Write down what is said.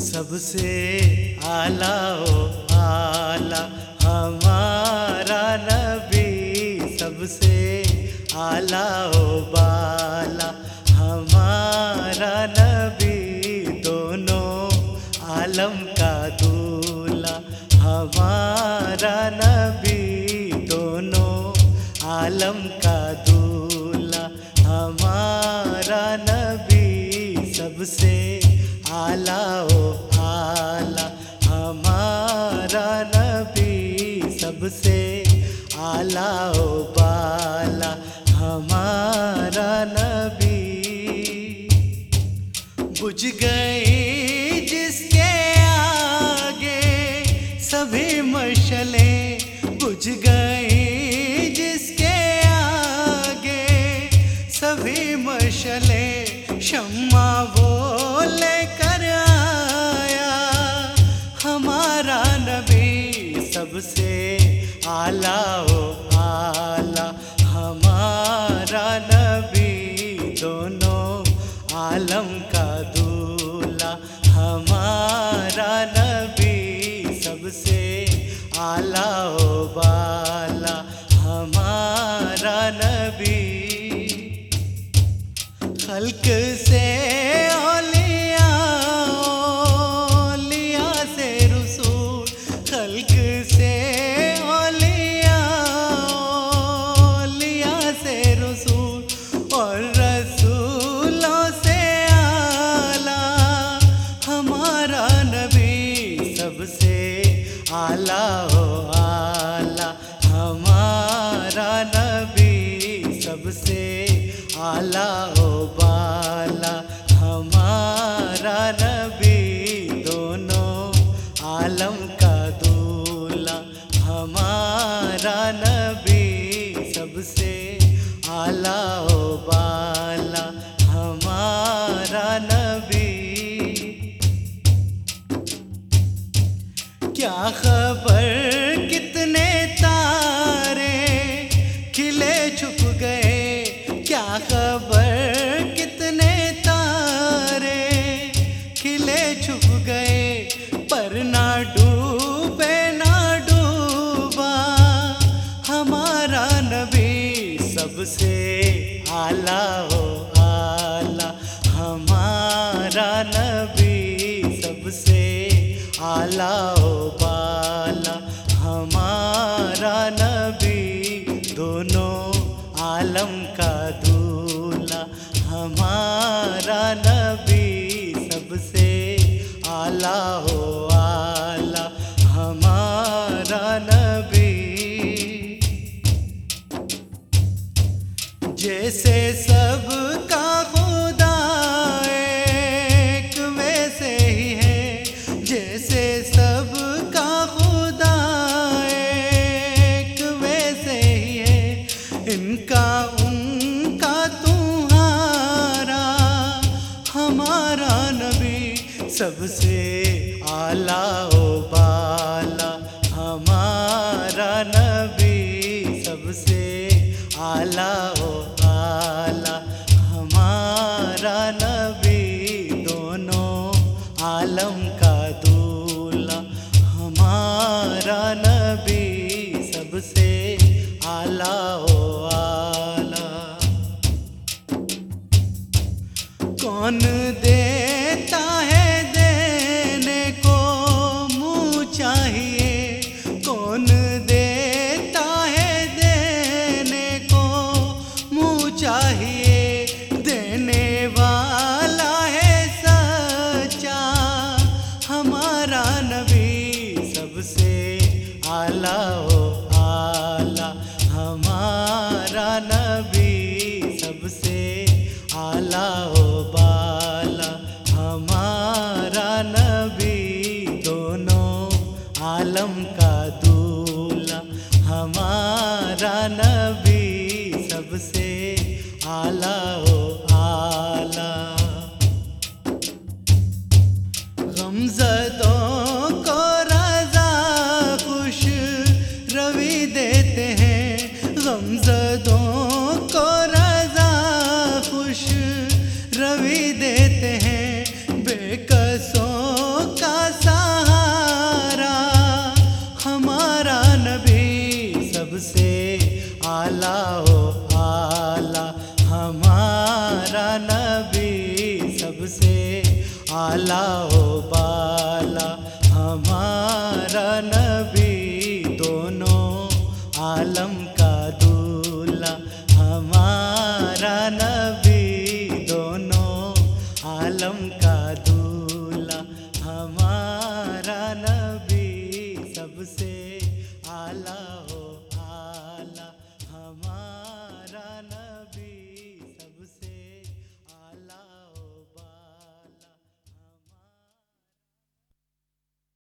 سب سے آلہ آلہ ہمارا نبی سب سے آلہ و بالا۔ ہمارا نبی دونوں عالم کا دولہ۔ ہمارا نبی دونوں عالم کا دولہ۔ ہمارا نبی سب سے آلہ آلہ و بالا ہمارا نبی بجھ گئی جس کے آگے سبھی مشلیں بجھ گئی جس کے آگے سبھی مشلیں شمع وہ لے کر آیا ہمارا نبی سب سے آلہ و آلہ ہمارا نبی دونوں عالم کا دولہ ہمارا نبی سب سے آلہ و بالا ہمارا نبی خلق سے سب سے اعلیٰ و اعلیٰ ہمارا نبی سب سے اعلیٰ و بالا۔ ہمارا نبی دونوں عالم کا دولہ۔ ہمارا نبی سب سے اعلیٰ و بالا۔ گئے، پر نہ ڈوبے، نہ ڈوبا۔ ہمارا نبی سب سے آلہ ہو آلہ ہمارا نبی سب سے آلہ و بالا ہمارا نبی دونوں عالم کا دولہ اللہ سب سے اعلیٰ و بالا، ہمارا نبی سب سے اعلیٰ و بالا۔ ہمارا نبی دونوں عالم اعلیٰ و بالا ہمارا نبی دونوں عالم کا دولہ ہمارا نبی سب سے اعلیٰ و اعلیٰ غمزدوں کو رضا خوش روی دیتے ہیں غمزدوں و بالا ہمارا نبی دونوں عالم کا دولہ ہمارا نبی دونوں عالم کا